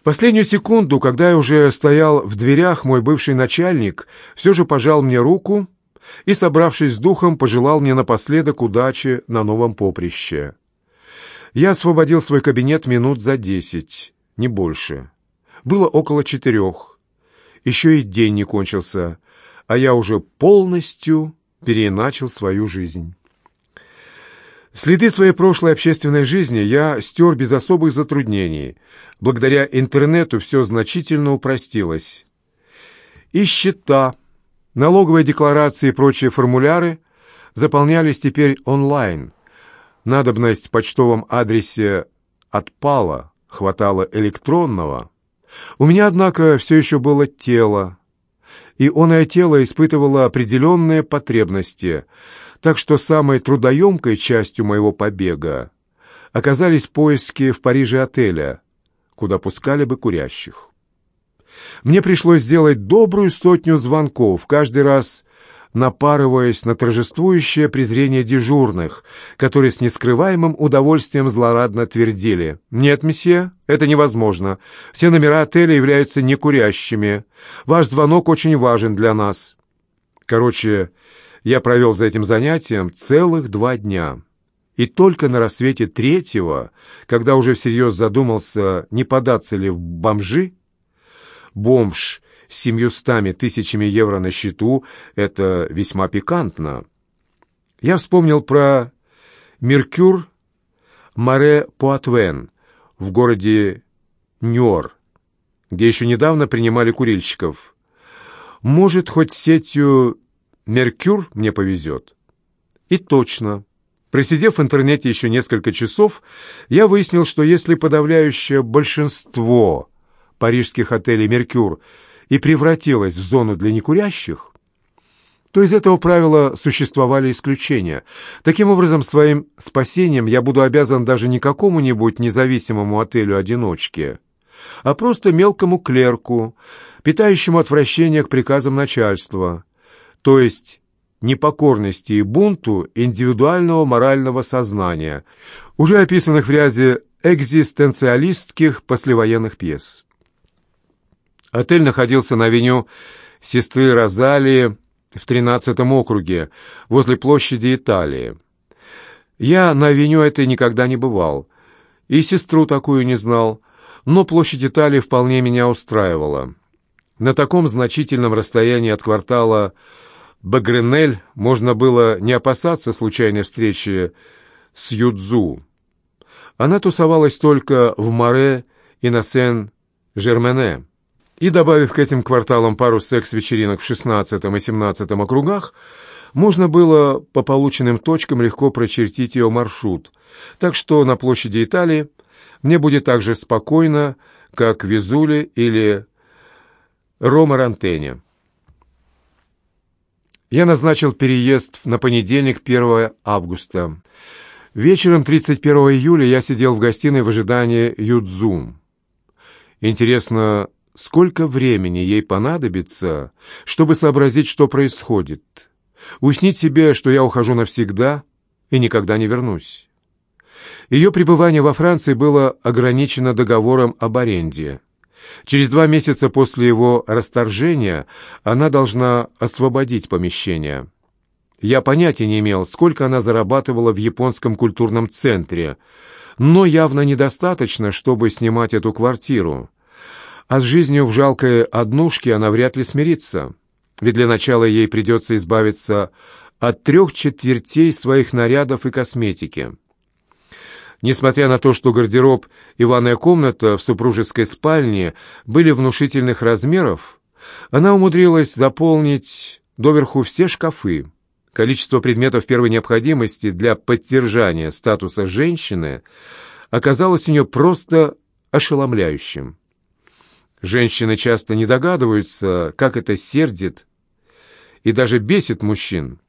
В последнюю секунду, когда я уже стоял в дверях, мой бывший начальник все же пожал мне руку и, собравшись с духом, пожелал мне напоследок удачи на новом поприще. Я освободил свой кабинет минут за десять, не больше. Было около четырех. Еще и день не кончился, а я уже полностью переначал свою жизнь. Следы своей прошлой общественной жизни я стер без особых затруднений. Благодаря интернету все значительно упростилось. И счета, налоговые декларации и прочие формуляры заполнялись теперь онлайн. Надобность в почтовом адресе отпала, хватало электронного. У меня, однако, все еще было тело, и оное тело испытывало определенные потребности – так что самой трудоемкой частью моего побега оказались поиски в Париже отеля, куда пускали бы курящих. Мне пришлось сделать добрую сотню звонков, каждый раз напарываясь на торжествующее презрение дежурных, которые с нескрываемым удовольствием злорадно твердили. «Нет, месье, это невозможно. Все номера отеля являются некурящими. Ваш звонок очень важен для нас». Короче, я провел за этим занятием целых два дня. И только на рассвете третьего, когда уже всерьез задумался, не податься ли в бомжи, бомж с семьюстами тысячами евро на счету — это весьма пикантно. Я вспомнил про Меркюр Маре Пуатвен в городе Ньор, где еще недавно принимали курильщиков. Может, хоть сетью Меркюр мне повезет. И точно. Просидев в интернете еще несколько часов, я выяснил, что если подавляющее большинство парижских отелей «Меркюр» и превратилось в зону для некурящих, то из этого правила существовали исключения. Таким образом, своим спасением я буду обязан даже не какому-нибудь независимому отелю-одиночке, а просто мелкому клерку, питающему отвращение к приказам начальства, то есть непокорности и бунту индивидуального морального сознания, уже описанных в ряде экзистенциалистских послевоенных пьес. Отель находился на авеню сестры Розалии в 13 округе, возле площади Италии. Я на авеню этой никогда не бывал, и сестру такую не знал, но площадь Италии вполне меня устраивала. На таком значительном расстоянии от квартала Багренель можно было не опасаться случайной встречи с Юдзу. Она тусовалась только в Море и на Сен-Жермене. И, добавив к этим кварталам пару секс-вечеринок в 16 и 17 округах, можно было по полученным точкам легко прочертить ее маршрут, так что на площади Италии мне будет так же спокойно, как в Визуле или Ромарантене. Я назначил переезд на понедельник, 1 августа. Вечером 31 июля я сидел в гостиной в ожидании Юдзу. Интересно, сколько времени ей понадобится, чтобы сообразить, что происходит? Уснить себе, что я ухожу навсегда и никогда не вернусь. Ее пребывание во Франции было ограничено договором об аренде. Через два месяца после его расторжения она должна освободить помещение. Я понятия не имел, сколько она зарабатывала в японском культурном центре, но явно недостаточно, чтобы снимать эту квартиру. А с жизнью в жалкой однушке она вряд ли смирится, ведь для начала ей придется избавиться от трех четвертей своих нарядов и косметики. Несмотря на то, что гардероб и ванная комната в супружеской спальне были внушительных размеров, она умудрилась заполнить доверху все шкафы. Количество предметов первой необходимости для поддержания статуса женщины оказалось у нее просто ошеломляющим. Женщины часто не догадываются, как это сердит и даже бесит мужчин.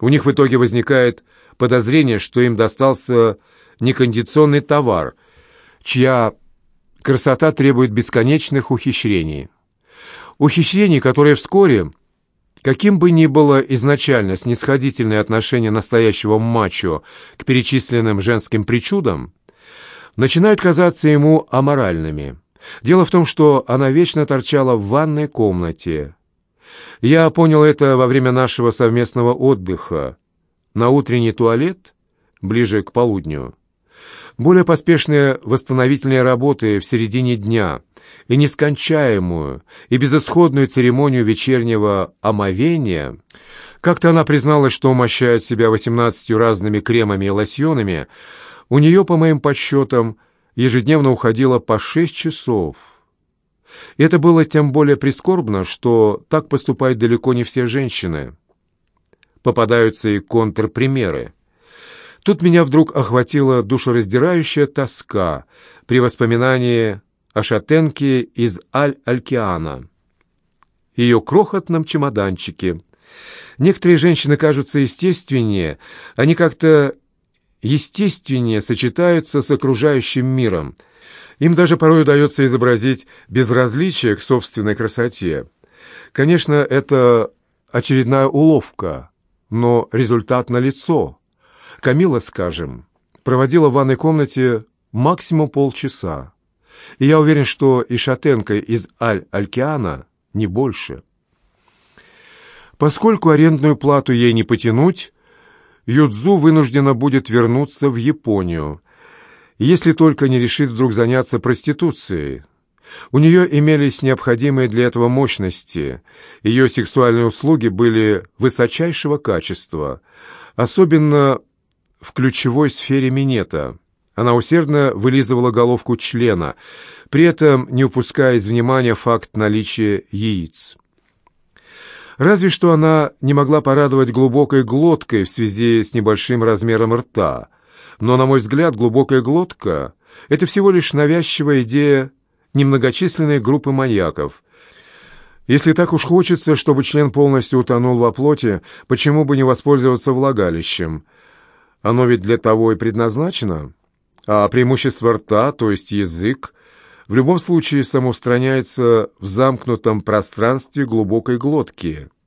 У них в итоге возникает подозрение, что им достался некондиционный товар, чья красота требует бесконечных ухищрений. Ухищрений, которые вскоре, каким бы ни было изначально снисходительное отношение настоящего мачо к перечисленным женским причудам, начинают казаться ему аморальными, Дело в том, что она вечно торчала в ванной комнате. Я понял это во время нашего совместного отдыха. На утренний туалет, ближе к полудню. Более поспешные восстановительные работы в середине дня и нескончаемую и безысходную церемонию вечернего омовения. Как-то она призналась, что умощает себя восемнадцатью разными кремами и лосьонами. У нее, по моим подсчетам, ежедневно уходило по шесть часов. И это было тем более прискорбно, что так поступают далеко не все женщины. Попадаются и контрпримеры. Тут меня вдруг охватила душераздирающая тоска при воспоминании о шатенке из Аль-Алькиана, ее крохотном чемоданчике. Некоторые женщины кажутся естественнее, они как-то естественнее сочетаются с окружающим миром. Им даже порой удается изобразить безразличие к собственной красоте. Конечно, это очередная уловка, но результат налицо. Камила, скажем, проводила в ванной комнате максимум полчаса. И я уверен, что и шатенка из Аль-Алькиана не больше. Поскольку арендную плату ей не потянуть, Юдзу вынуждена будет вернуться в Японию, если только не решит вдруг заняться проституцией. У нее имелись необходимые для этого мощности, ее сексуальные услуги были высочайшего качества, особенно в ключевой сфере минета – она усердно вылизывала головку члена, при этом не упуская из внимания факт наличия яиц. Разве что она не могла порадовать глубокой глоткой в связи с небольшим размером рта. Но, на мой взгляд, глубокая глотка — это всего лишь навязчивая идея немногочисленной группы маньяков. Если так уж хочется, чтобы член полностью утонул во плоти, почему бы не воспользоваться влагалищем? Оно ведь для того и предназначено а преимущество рта, то есть язык, в любом случае самоустраняется в замкнутом пространстве глубокой глотки –